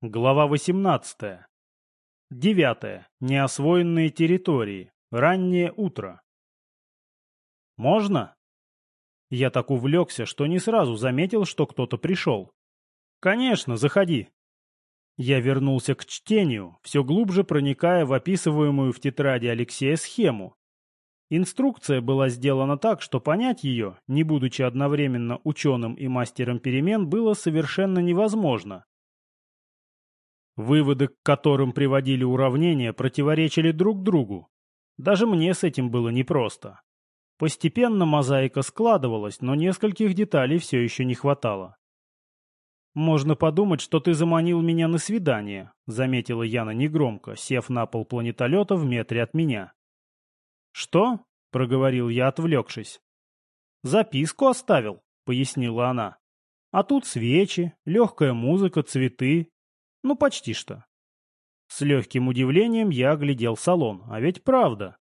Глава 18. Девятое. Неосвоенные территории. Раннее утро. «Можно?» Я так увлекся, что не сразу заметил, что кто-то пришел. «Конечно, заходи». Я вернулся к чтению, все глубже проникая в описываемую в тетради Алексея схему. Инструкция была сделана так, что понять ее, не будучи одновременно ученым и мастером перемен, было совершенно невозможно. Выводы, к которым приводили уравнения, противоречили друг другу. Даже мне с этим было непросто. Постепенно мозаика складывалась, но нескольких деталей все еще не хватало. «Можно подумать, что ты заманил меня на свидание», — заметила Яна негромко, сев на пол планетолета в метре от меня. «Что?» — проговорил я, отвлекшись. «Записку оставил», — пояснила она. «А тут свечи, легкая музыка, цветы, ну, почти что. С легким удивлением я оглядел салон, а ведь правда.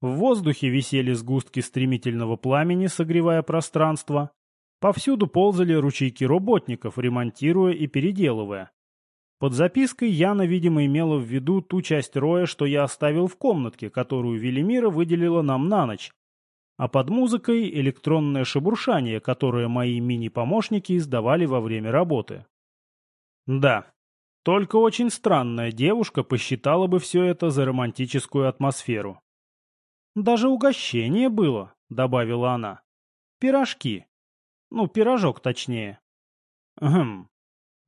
В воздухе висели сгустки стремительного пламени, согревая пространство. Повсюду ползали ручейки работников, ремонтируя и переделывая. Под запиской Яна, видимо, имела в виду ту часть роя, что я оставил в комнатке, которую Велимира выделила нам на ночь. А под музыкой электронное шебуршание, которое мои мини-помощники издавали во время работы. Да, только очень странная девушка посчитала бы все это за романтическую атмосферу. «Даже угощение было», — добавила она. «Пирожки. Ну, пирожок точнее». «Хм».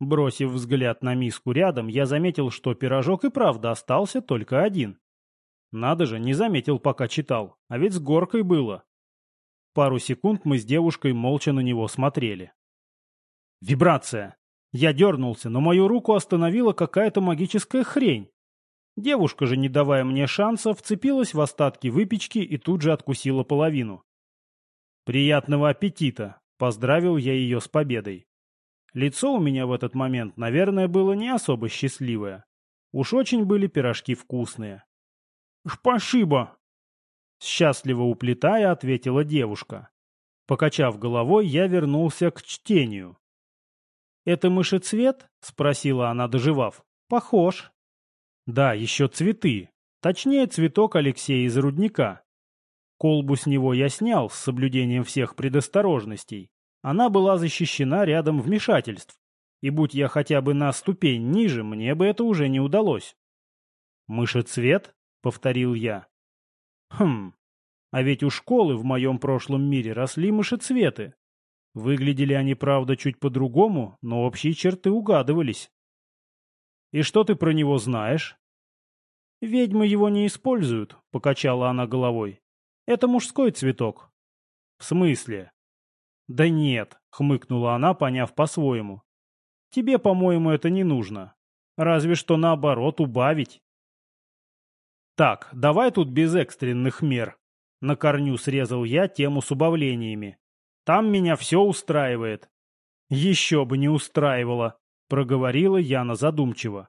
Бросив взгляд на миску рядом, я заметил, что пирожок и правда остался только один. Надо же, не заметил, пока читал, а ведь с горкой было. Пару секунд мы с девушкой молча на него смотрели. «Вибрация!» Я дернулся, но мою руку остановила какая-то магическая хрень. Девушка же, не давая мне шанса, вцепилась в остатки выпечки и тут же откусила половину. «Приятного аппетита!» — поздравил я ее с победой. Лицо у меня в этот момент, наверное, было не особо счастливое. Уж очень были пирожки вкусные. «Спасибо!» Счастливо уплетая, ответила девушка. Покачав головой, я вернулся к чтению. «Это мышецвет?» — спросила она, доживав. «Похож». «Да, еще цветы. Точнее, цветок Алексея из рудника. Колбу с него я снял с соблюдением всех предосторожностей. Она была защищена рядом вмешательств. И будь я хотя бы на ступень ниже, мне бы это уже не удалось». «Мышецвет?» — повторил я. «Хм, а ведь у школы в моем прошлом мире росли мышецветы. Выглядели они, правда, чуть по-другому, но общие черты угадывались. «И что ты про него знаешь?» «Ведьмы его не используют», — покачала она головой. «Это мужской цветок». «В смысле?» «Да нет», — хмыкнула она, поняв по-своему. «Тебе, по-моему, это не нужно. Разве что наоборот убавить». «Так, давай тут без экстренных мер». На корню срезал я тему с убавлениями. Там меня все устраивает. Еще бы не устраивало, проговорила Яна задумчиво.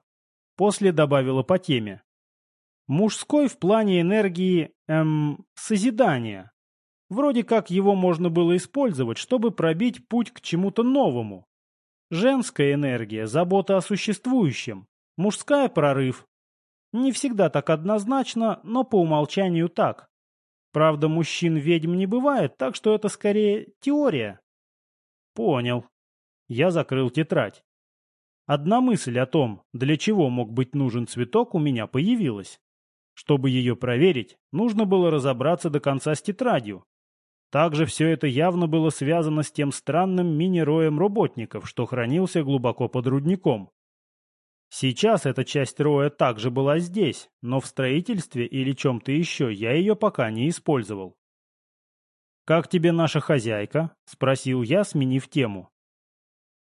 После добавила по теме. Мужской в плане энергии, эм, созидания. Вроде как его можно было использовать, чтобы пробить путь к чему-то новому. Женская энергия – забота о существующем. Мужская – прорыв. Не всегда так однозначно, но по умолчанию так. Правда, мужчин-ведьм не бывает, так что это скорее теория. Понял. Я закрыл тетрадь. Одна мысль о том, для чего мог быть нужен цветок, у меня появилась. Чтобы ее проверить, нужно было разобраться до конца с тетрадью. Также все это явно было связано с тем странным мини-роем работников, что хранился глубоко под рудником. Сейчас эта часть роя также была здесь, но в строительстве или чем-то еще я ее пока не использовал. «Как тебе наша хозяйка?» — спросил я, сменив тему.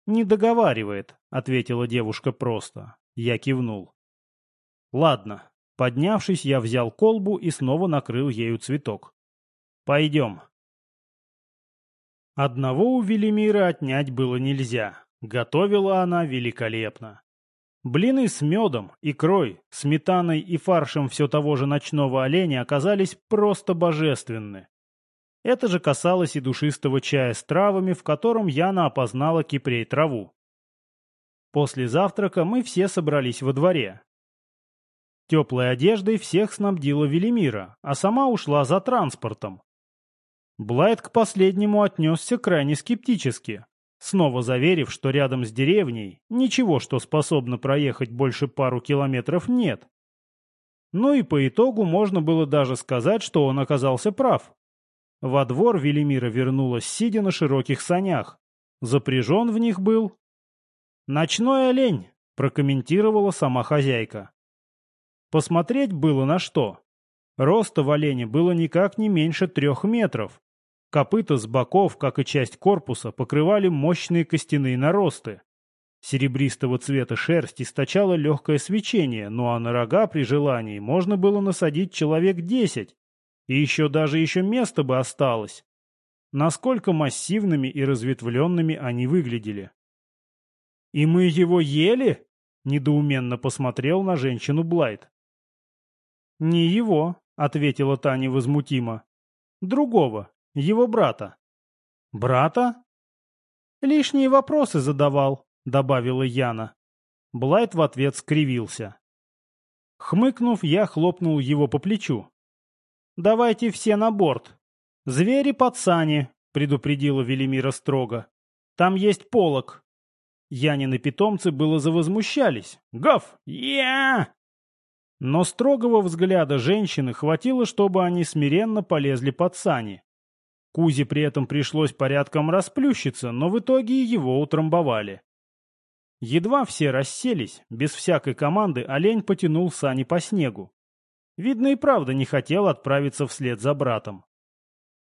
«Не договаривает», — ответила девушка просто. Я кивнул. «Ладно». Поднявшись, я взял колбу и снова накрыл ею цветок. «Пойдем». Одного у Велимира отнять было нельзя. Готовила она великолепно. Блины с медом, икрой, сметаной и фаршем все того же ночного оленя оказались просто божественны. Это же касалось и душистого чая с травами, в котором Яна опознала кипрей траву. После завтрака мы все собрались во дворе. Теплой одеждой всех снабдила Велимира, а сама ушла за транспортом. Блайт к последнему отнесся крайне скептически, снова заверив, что рядом с деревней ничего, что способно проехать больше пару километров, нет. Ну и по итогу можно было даже сказать, что он оказался прав. Во двор Велимира вернулась, сидя на широких санях. Запряжен в них был... «Ночной олень», — прокомментировала сама хозяйка. Посмотреть было на что. Роста в олене было никак не меньше трех метров. Копыта с боков, как и часть корпуса, покрывали мощные костяные наросты. Серебристого цвета шерсть источала легкое свечение, ну а на рога при желании можно было насадить человек десять. И еще даже еще место бы осталось. Насколько массивными и разветвленными они выглядели. «И мы его ели?» — недоуменно посмотрел на женщину Блайт. «Не его», — ответила Таня возмутимо. «Другого, его брата». «Брата?» «Лишние вопросы задавал», — добавила Яна. Блайт в ответ скривился. Хмыкнув, я хлопнул его по плечу. «Давайте все на борт. Звери под сани», — предупредила Велимира строго. «Там есть полок». Янины питомцы было завозмущались. «Гав! Я!» Но строгого взгляда женщины хватило, чтобы они смиренно полезли под сани. Кузе при этом пришлось порядком расплющиться, но в итоге его утрамбовали. Едва все расселись, без всякой команды олень потянул сани по снегу. Видно и правда не хотел отправиться вслед за братом.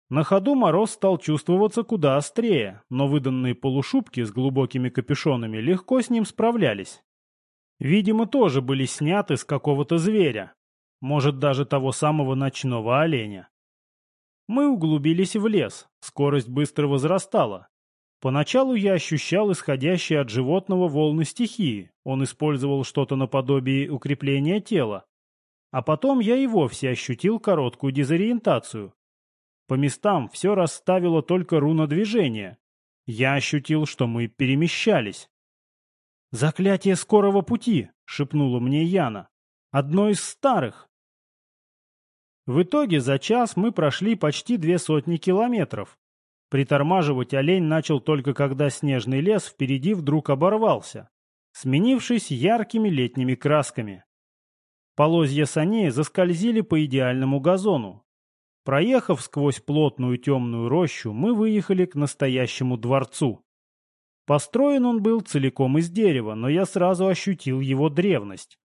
На ходу мороз стал чувствоваться куда острее, но выданные полушубки с глубокими капюшонами легко с ним справлялись. Видимо, тоже были сняты с какого-то зверя, может даже того самого ночного оленя. Мы углубились в лес, скорость быстро возрастала, Поначалу я ощущал исходящие от животного волны стихии, он использовал что-то наподобие укрепления тела. А потом я и вовсе ощутил короткую дезориентацию. По местам все расставило только руна движения. Я ощутил, что мы перемещались. «Заклятие скорого пути!» — шепнула мне Яна. «Одно из старых!» В итоге за час мы прошли почти две сотни километров, Притормаживать олень начал только когда снежный лес впереди вдруг оборвался, сменившись яркими летними красками. Полозья саней заскользили по идеальному газону. Проехав сквозь плотную темную рощу, мы выехали к настоящему дворцу. Построен он был целиком из дерева, но я сразу ощутил его древность.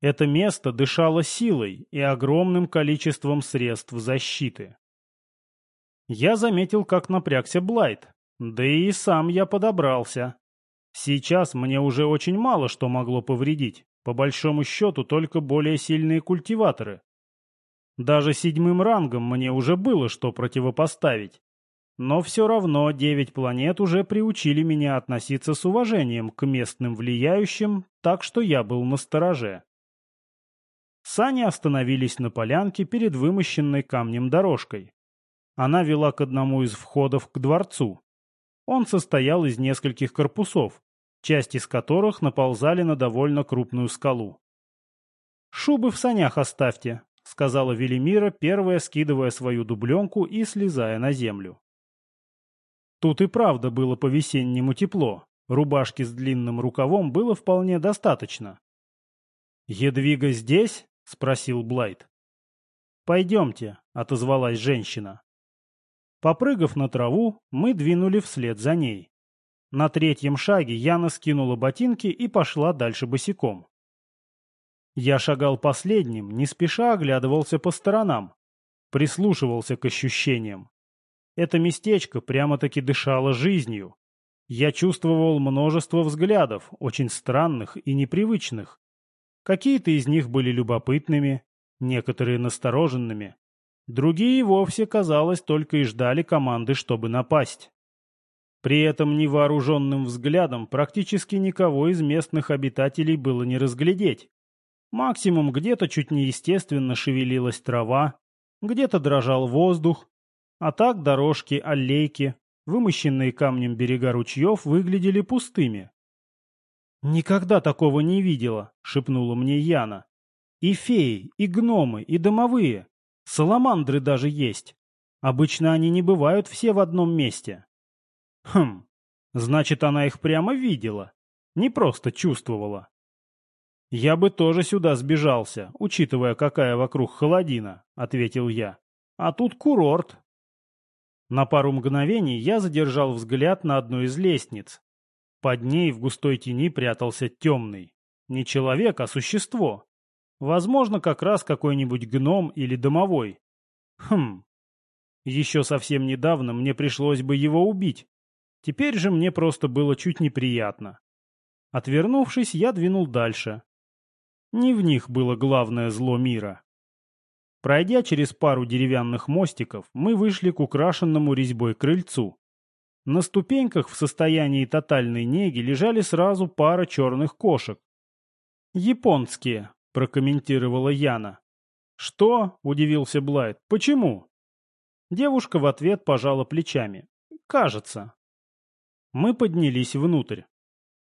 Это место дышало силой и огромным количеством средств защиты. Я заметил, как напрягся Блайт. Да и сам я подобрался. Сейчас мне уже очень мало что могло повредить. По большому счету, только более сильные культиваторы. Даже седьмым рангом мне уже было что противопоставить. Но все равно девять планет уже приучили меня относиться с уважением к местным влияющим, так что я был настороже. Сани остановились на полянке перед вымощенной камнем дорожкой. Она вела к одному из входов к дворцу. Он состоял из нескольких корпусов, часть из которых наползали на довольно крупную скалу. «Шубы в санях оставьте», — сказала Велимира, первая скидывая свою дубленку и слезая на землю. Тут и правда было по-весеннему тепло, рубашки с длинным рукавом было вполне достаточно. «Едвига здесь?» — спросил Блайт. «Пойдемте», — отозвалась женщина. Попрыгав на траву, мы двинули вслед за ней. На третьем шаге Яна скинула ботинки и пошла дальше босиком. Я шагал последним, не спеша оглядывался по сторонам, прислушивался к ощущениям. Это местечко прямо-таки дышало жизнью. Я чувствовал множество взглядов, очень странных и непривычных. Какие-то из них были любопытными, некоторые настороженными, Другие вовсе, казалось, только и ждали команды, чтобы напасть. При этом невооруженным взглядом практически никого из местных обитателей было не разглядеть. Максимум где-то чуть неестественно шевелилась трава, где-то дрожал воздух, а так дорожки, аллейки, вымощенные камнем берега ручьев выглядели пустыми. «Никогда такого не видела», — шепнула мне Яна. «И феи, и гномы, и домовые. Саламандры даже есть. Обычно они не бывают все в одном месте». «Хм, значит, она их прямо видела, не просто чувствовала». «Я бы тоже сюда сбежался, учитывая, какая вокруг холодина», — ответил я. «А тут курорт». На пару мгновений я задержал взгляд на одну из лестниц, под ней в густой тени прятался темный. Не человек, а существо. Возможно, как раз какой-нибудь гном или домовой. Хм. Еще совсем недавно мне пришлось бы его убить. Теперь же мне просто было чуть неприятно. Отвернувшись, я двинул дальше. Не в них было главное зло мира. Пройдя через пару деревянных мостиков, мы вышли к украшенному резьбой крыльцу. На ступеньках в состоянии тотальной неги лежали сразу пара черных кошек. «Японские», — прокомментировала Яна. «Что?» — удивился Блайт. «Почему?» Девушка в ответ пожала плечами. «Кажется». Мы поднялись внутрь.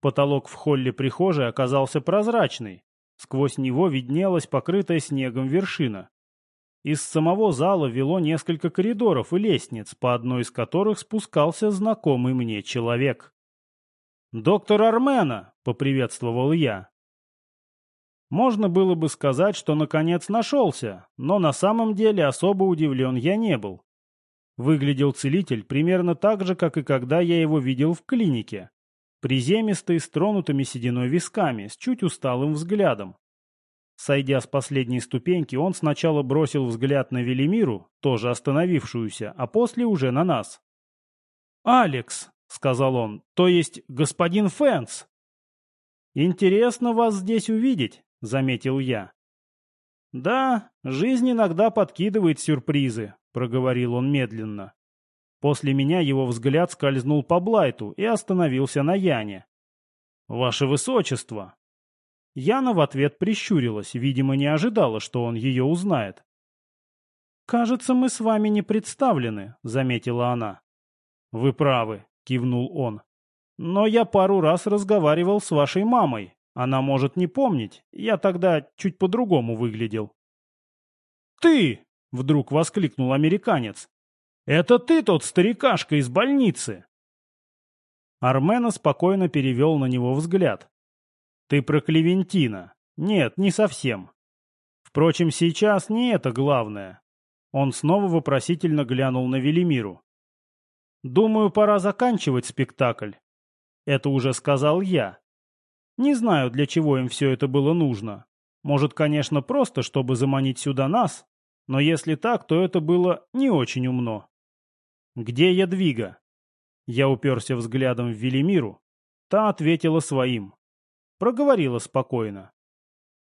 Потолок в холле прихожей оказался прозрачный. Сквозь него виднелась покрытая снегом вершина. Из самого зала вело несколько коридоров и лестниц, по одной из которых спускался знакомый мне человек. «Доктор Армена!» — поприветствовал я. Можно было бы сказать, что наконец нашелся, но на самом деле особо удивлен я не был. Выглядел целитель примерно так же, как и когда я его видел в клинике. Приземистый, с тронутыми сединой висками, с чуть усталым взглядом. Сойдя с последней ступеньки, он сначала бросил взгляд на Велимиру, тоже остановившуюся, а после уже на нас. «Алекс», — сказал он, — «то есть господин Фэнс». «Интересно вас здесь увидеть», — заметил я. «Да, жизнь иногда подкидывает сюрпризы», — проговорил он медленно. После меня его взгляд скользнул по Блайту и остановился на Яне. «Ваше Высочество», Яна в ответ прищурилась, видимо, не ожидала, что он ее узнает. «Кажется, мы с вами не представлены», — заметила она. «Вы правы», — кивнул он. «Но я пару раз разговаривал с вашей мамой. Она может не помнить. Я тогда чуть по-другому выглядел». «Ты!» — вдруг воскликнул американец. «Это ты тот старикашка из больницы!» Армена спокойно перевел на него взгляд. Ты про Клевентина. Нет, не совсем. Впрочем, сейчас не это главное. Он снова вопросительно глянул на Велимиру. Думаю, пора заканчивать спектакль. Это уже сказал я. Не знаю, для чего им все это было нужно. Может, конечно, просто, чтобы заманить сюда нас, но если так, то это было не очень умно. Где Ядвига? Я уперся взглядом в Велимиру. Та ответила своим. Проговорила спокойно.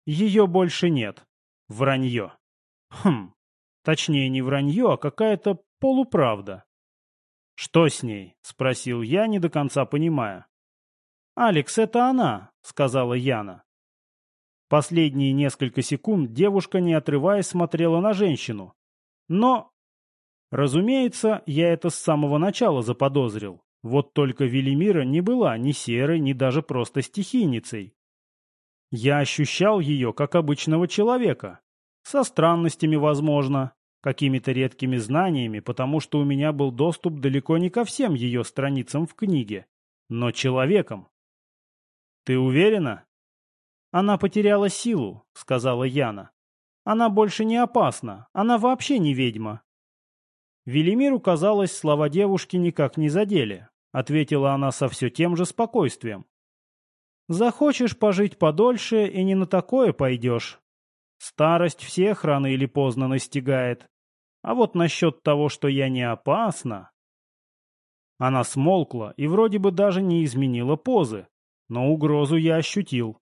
Ее больше нет. Вранье. Хм. Точнее, не вранье, а какая-то полуправда. «Что с ней?» — спросил я, не до конца понимая. «Алекс, это она», — сказала Яна. Последние несколько секунд девушка, не отрываясь, смотрела на женщину. Но... Разумеется, я это с самого начала заподозрил. Вот только Велимира не была ни серой, ни даже просто стихийницей. Я ощущал ее как обычного человека. Со странностями, возможно, какими-то редкими знаниями, потому что у меня был доступ далеко не ко всем ее страницам в книге, но человеком. «Ты уверена?» «Она потеряла силу», — сказала Яна. «Она больше не опасна, она вообще не ведьма». Велимиру, казалось, слова девушки никак не задели ответила она со все тем же спокойствием. Захочешь пожить подольше и не на такое пойдешь. Старость всех рано или поздно настигает. А вот насчет того, что я не опасна... Она смолкла и вроде бы даже не изменила позы, но угрозу я ощутил.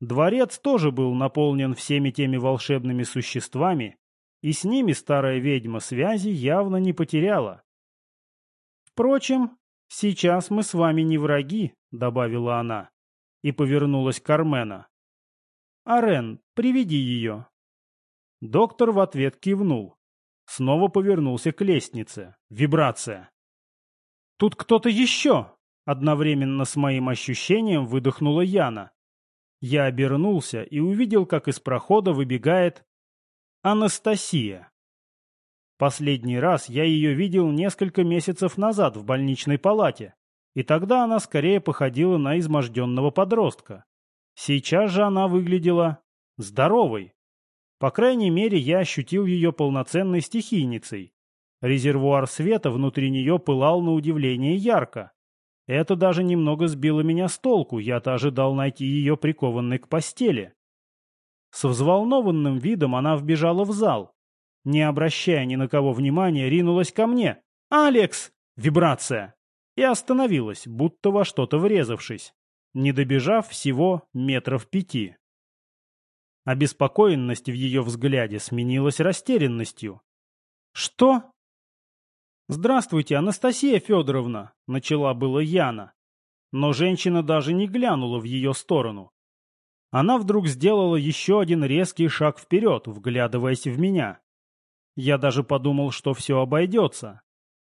Дворец тоже был наполнен всеми теми волшебными существами, и с ними старая ведьма связи явно не потеряла. Впрочем, «Сейчас мы с вами не враги», — добавила она, и повернулась к Армена. «Арен, приведи ее». Доктор в ответ кивнул. Снова повернулся к лестнице. Вибрация. «Тут кто-то еще!» Одновременно с моим ощущением выдохнула Яна. Я обернулся и увидел, как из прохода выбегает Анастасия. Последний раз я ее видел несколько месяцев назад в больничной палате, и тогда она скорее походила на изможденного подростка. Сейчас же она выглядела здоровой. По крайней мере, я ощутил ее полноценной стихийницей. Резервуар света внутри нее пылал на удивление ярко. Это даже немного сбило меня с толку, я-то ожидал найти ее прикованной к постели. С взволнованным видом она вбежала в зал, не обращая ни на кого внимания, ринулась ко мне. «Алекс!» Вибрация. И остановилась, будто во что-то врезавшись, не добежав всего метров пяти. Обеспокоенность в ее взгляде сменилась растерянностью. «Что?» «Здравствуйте, Анастасия Федоровна!» — начала было Яна. Но женщина даже не глянула в ее сторону. Она вдруг сделала еще один резкий шаг вперед, вглядываясь в меня. Я даже подумал, что все обойдется.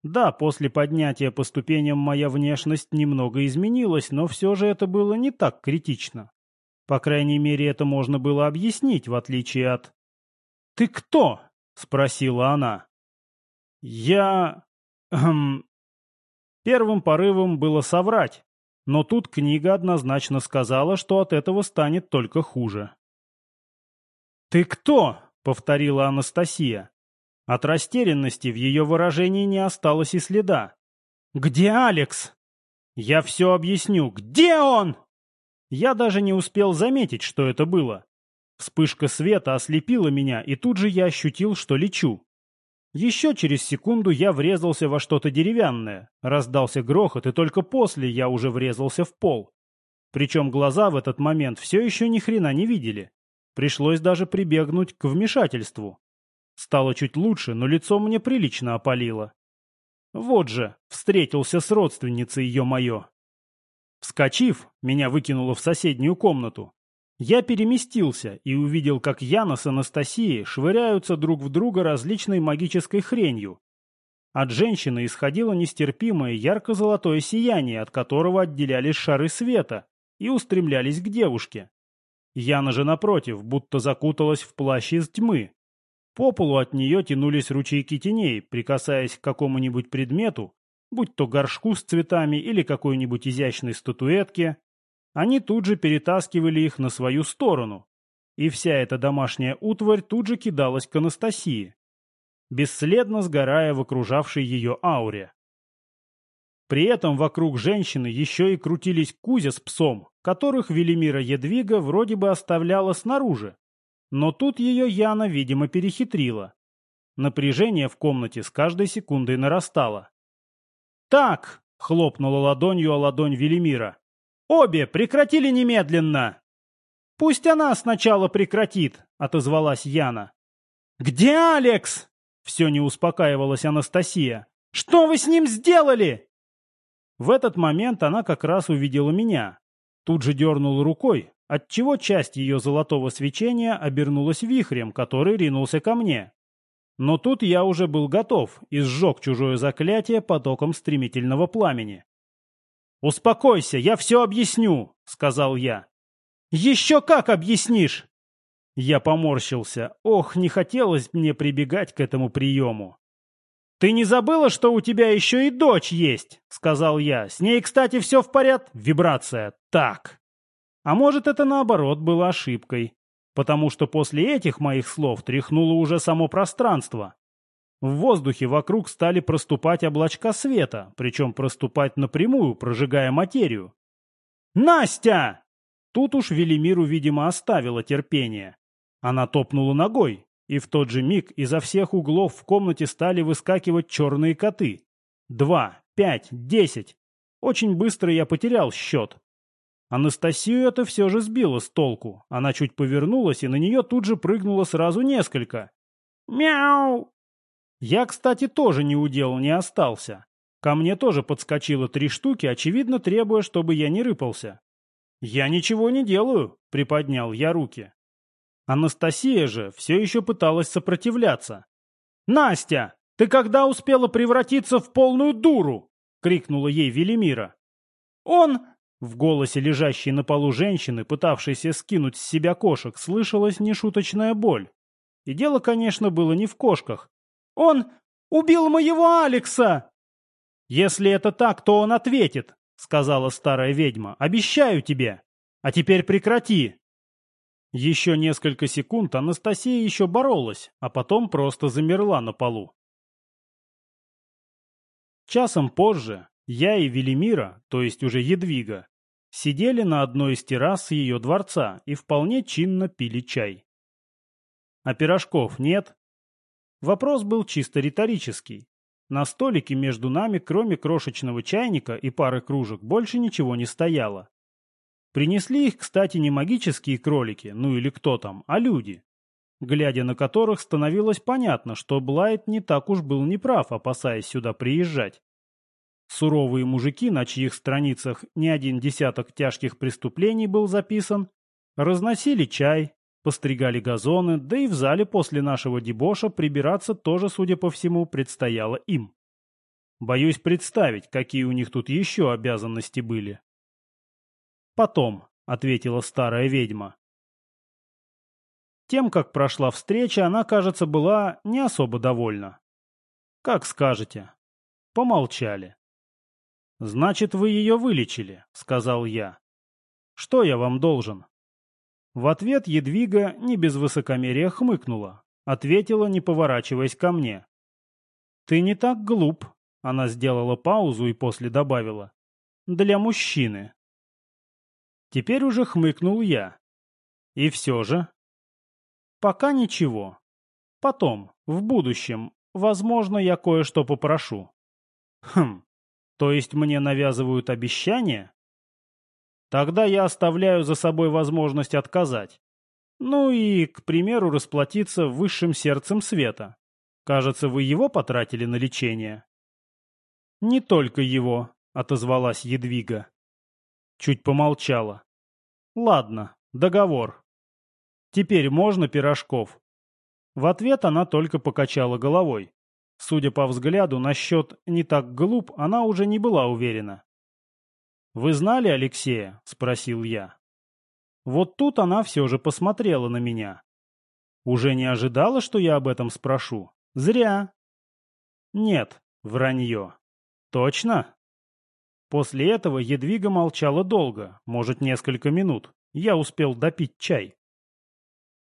Да, после поднятия по ступеням моя внешность немного изменилась, но все же это было не так критично. По крайней мере, это можно было объяснить, в отличие от... «Ты кто?» — спросила она. «Я...» эм... Первым порывом было соврать, но тут книга однозначно сказала, что от этого станет только хуже. «Ты кто?» — повторила Анастасия. От растерянности в ее выражении не осталось и следа. «Где Алекс?» «Я все объясню. Где он?» Я даже не успел заметить, что это было. Вспышка света ослепила меня, и тут же я ощутил, что лечу. Еще через секунду я врезался во что-то деревянное, раздался грохот, и только после я уже врезался в пол. Причем глаза в этот момент все еще ни хрена не видели. Пришлось даже прибегнуть к вмешательству. Стало чуть лучше, но лицо мне прилично опалило. Вот же, встретился с родственницей ее мое. Вскочив, меня выкинуло в соседнюю комнату. Я переместился и увидел, как Яна с Анастасией швыряются друг в друга различной магической хренью. От женщины исходило нестерпимое ярко-золотое сияние, от которого отделялись шары света и устремлялись к девушке. Яна же, напротив, будто закуталась в плащ из тьмы, по полу от нее тянулись ручейки теней, прикасаясь к какому-нибудь предмету, будь то горшку с цветами или какой-нибудь изящной статуэтке, они тут же перетаскивали их на свою сторону, и вся эта домашняя утварь тут же кидалась к Анастасии, бесследно сгорая в окружавшей ее ауре. При этом вокруг женщины еще и крутились Кузя с псом, которых Велимира Едвига вроде бы оставляла снаружи, но тут ее Яна, видимо, перехитрила. Напряжение в комнате с каждой секундой нарастало. «Так!» — хлопнула ладонью о ладонь Велимира. «Обе прекратили немедленно!» «Пусть она сначала прекратит!» — отозвалась Яна. «Где Алекс?» — все не успокаивалась Анастасия. «Что вы с ним сделали?» В этот момент она как раз увидела меня. Тут же дернула рукой, отчего часть ее золотого свечения обернулась вихрем, который ринулся ко мне. Но тут я уже был готов и сжег чужое заклятие потоком стремительного пламени. «Успокойся, я все объясню», — сказал я. «Еще как объяснишь?» Я поморщился. Ох, не хотелось мне прибегать к этому приему. «Ты не забыла, что у тебя еще и дочь есть?» — сказал я. «С ней, кстати, все в порядке?» Вибрация. «Так». А может, это наоборот было ошибкой, потому что после этих моих слов тряхнуло уже само пространство. В воздухе вокруг стали проступать облачка света, причем проступать напрямую, прожигая материю. «Настя!» Тут уж Велимиру, видимо, оставила терпение. Она топнула ногой, и в тот же миг изо всех углов в комнате стали выскакивать черные коты. Два, пять, десять. Очень быстро я потерял счет. Анастасию это все же сбило с толку. Она чуть повернулась, и на нее тут же прыгнуло сразу несколько. «Мяу!» Я, кстати, тоже не удел, не остался. Ко мне тоже подскочило три штуки, очевидно, требуя, чтобы я не рыпался. «Я ничего не делаю», — приподнял я руки. Анастасия же все еще пыталась сопротивляться. «Настя, ты когда успела превратиться в полную дуру?» — крикнула ей Велимира. Он...» В голосе лежащей на полу женщины, пытавшейся скинуть с себя кошек, слышалась нешуточная боль. И дело, конечно, было не в кошках. «Он убил моего Алекса!» «Если это так, то он ответит», — сказала старая ведьма. «Обещаю тебе. А теперь прекрати». Еще несколько секунд Анастасия еще боролась, а потом просто замерла на полу. Часом позже я и Велимира, то есть уже Едвига, сидели на одной из террас ее дворца и вполне чинно пили чай. А пирожков нет? Вопрос был чисто риторический. На столике между нами, кроме крошечного чайника и пары кружек, больше ничего не стояло. Принесли их, кстати, не магические кролики, ну или кто там, а люди, глядя на которых становилось понятно, что Блайт не так уж был неправ, опасаясь сюда приезжать. Суровые мужики, на чьих страницах не один десяток тяжких преступлений был записан, разносили чай, постригали газоны, да и в зале после нашего дебоша прибираться тоже, судя по всему, предстояло им. Боюсь представить, какие у них тут еще обязанности были. «Потом», — ответила старая ведьма. Тем, как прошла встреча, она, кажется, была не особо довольна. «Как скажете». Помолчали. «Значит, вы ее вылечили», — сказал я. «Что я вам должен?» В ответ Едвига не без высокомерия хмыкнула, ответила, не поворачиваясь ко мне. «Ты не так глуп», — она сделала паузу и после добавила. «Для мужчины». Теперь уже хмыкнул я. И все же. Пока ничего. Потом, в будущем, возможно, я кое-что попрошу. Хм, то есть мне навязывают обещания? Тогда я оставляю за собой возможность отказать. Ну и, к примеру, расплатиться высшим сердцем света. Кажется, вы его потратили на лечение. Не только его, отозвалась Едвига. Чуть помолчала. Ладно, договор. Теперь можно пирожков? В ответ она только покачала головой. Судя по взгляду, насчет «не так глуп» она уже не была уверена. «Вы знали Алексея?» — спросил я. Вот тут она все же посмотрела на меня. Уже не ожидала, что я об этом спрошу? Зря. Нет, вранье. Точно? После этого Едвига молчала долго, может, несколько минут. Я успел допить чай.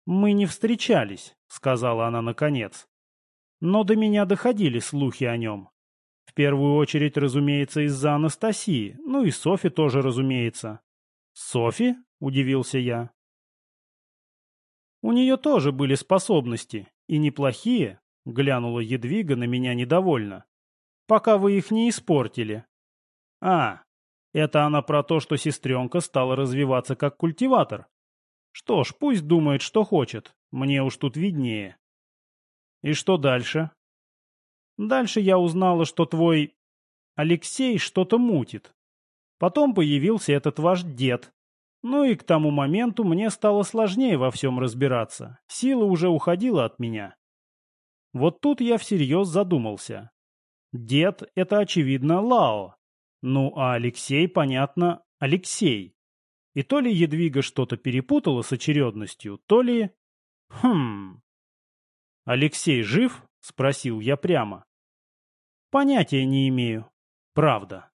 «Мы не встречались», — сказала она наконец. «Но до меня доходили слухи о нем. В первую очередь, разумеется, из-за Анастасии, ну и Софи тоже, разумеется». «Софи?» — удивился я. «У нее тоже были способности, и неплохие», — глянула Едвига на меня недовольно. «Пока вы их не испортили». А, это она про то, что сестренка стала развиваться как культиватор. Что ж, пусть думает, что хочет. Мне уж тут виднее. И что дальше? Дальше я узнала, что твой Алексей что-то мутит. Потом появился этот ваш дед. Ну и к тому моменту мне стало сложнее во всем разбираться. Сила уже уходила от меня. Вот тут я всерьез задумался. Дед — это, очевидно, Лао. Ну, а Алексей, понятно, Алексей. И то ли Едвига что-то перепутала с очередностью, то ли... Хм... «Алексей жив?» — спросил я прямо. «Понятия не имею. Правда.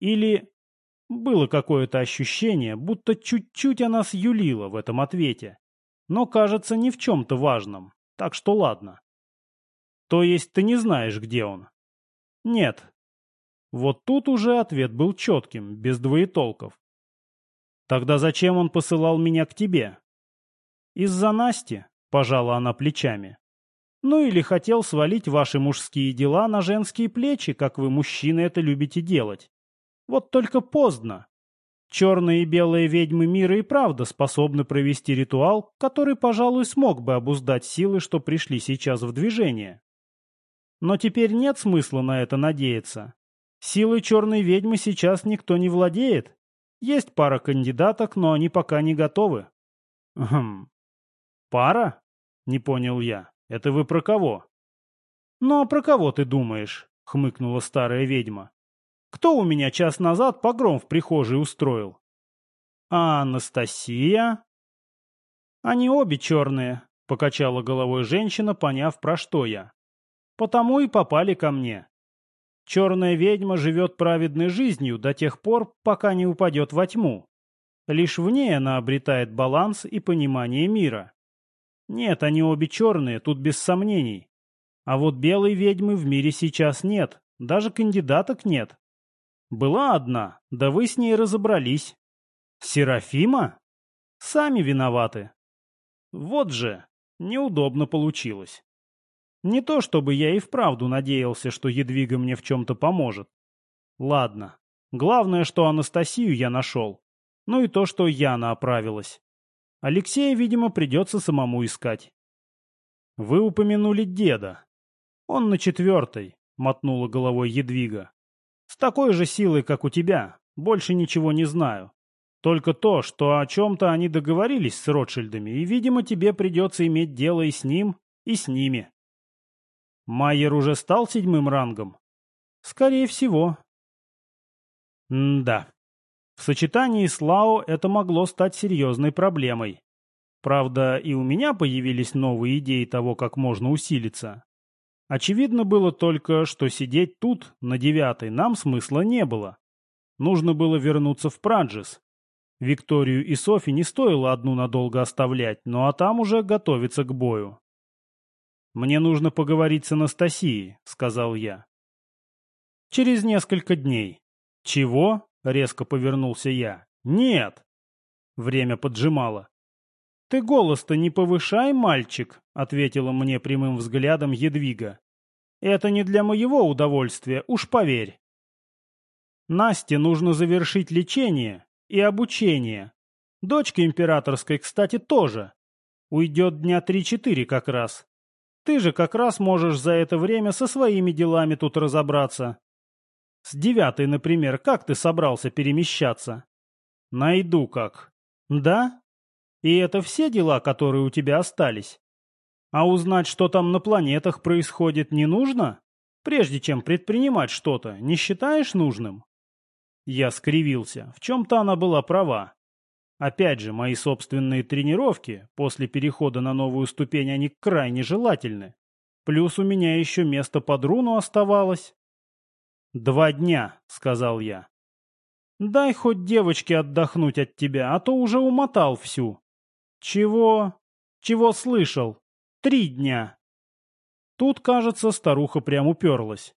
Или было какое-то ощущение, будто чуть-чуть она сюлила в этом ответе. Но, кажется, не в чем-то важном. Так что ладно. То есть ты не знаешь, где он? Нет, вот тут уже ответ был четким, без двоетолков. «Тогда зачем он посылал меня к тебе?» «Из-за Насти», — пожала она плечами. «Ну или хотел свалить ваши мужские дела на женские плечи, как вы, мужчины, это любите делать. Вот только поздно. Черные и белые ведьмы мира и правда способны провести ритуал, который, пожалуй, смог бы обуздать силы, что пришли сейчас в движение. Но теперь нет смысла на это надеяться. Силой черной ведьмы сейчас никто не владеет. Есть пара кандидаток, но они пока не готовы. Хм. Пара? Не понял я. Это вы про кого? Ну а про кого ты думаешь? Хмыкнула старая ведьма. Кто у меня час назад погром в прихожей устроил? А Анастасия? Они обе черные, покачала головой женщина, поняв, про что я. Потому и попали ко мне. Черная ведьма живет праведной жизнью до тех пор, пока не упадет во тьму. Лишь в ней она обретает баланс и понимание мира. Нет, они обе черные, тут без сомнений. А вот белой ведьмы в мире сейчас нет, даже кандидаток нет. Была одна, да вы с ней разобрались. Серафима? Сами виноваты. Вот же, неудобно получилось. Не то чтобы я и вправду надеялся, что Едвига мне в чем-то поможет. Ладно. Главное, что Анастасию я нашел. Ну и то, что Яна оправилась. Алексея, видимо, придется самому искать. Вы упомянули деда. Он на четвертой, мотнула головой Едвига. С такой же силой, как у тебя. Больше ничего не знаю. Только то, что о чем-то они договорились с Ротшильдами, и, видимо, тебе придется иметь дело и с ним, и с ними. Майер уже стал седьмым рангом? Скорее всего. М да. В сочетании с Лао это могло стать серьезной проблемой. Правда, и у меня появились новые идеи того, как можно усилиться. Очевидно было только, что сидеть тут, на девятой, нам смысла не было. Нужно было вернуться в Праджис. Викторию и Софи не стоило одну надолго оставлять, ну а там уже готовиться к бою. «Мне нужно поговорить с Анастасией», — сказал я. «Через несколько дней». «Чего?» — резко повернулся я. «Нет!» Время поджимало. «Ты голос-то не повышай, мальчик», — ответила мне прямым взглядом Едвига. «Это не для моего удовольствия, уж поверь». Насте нужно завершить лечение и обучение. Дочка императорской, кстати, тоже. Уйдет дня три-четыре как раз. Ты же как раз можешь за это время со своими делами тут разобраться. С девятой, например, как ты собрался перемещаться? Найду как. Да? И это все дела, которые у тебя остались? А узнать, что там на планетах происходит, не нужно? Прежде чем предпринимать что-то, не считаешь нужным? Я скривился. В чем-то она была права. Опять же, мои собственные тренировки после перехода на новую ступень, они крайне желательны. Плюс у меня еще место под руну оставалось. «Два дня», — сказал я. «Дай хоть девочке отдохнуть от тебя, а то уже умотал всю». «Чего? Чего слышал? Три дня». Тут, кажется, старуха прям уперлась.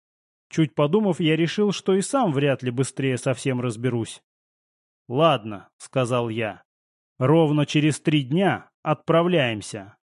Чуть подумав, я решил, что и сам вряд ли быстрее совсем разберусь. «Ладно», — сказал я. «Ровно через три дня отправляемся.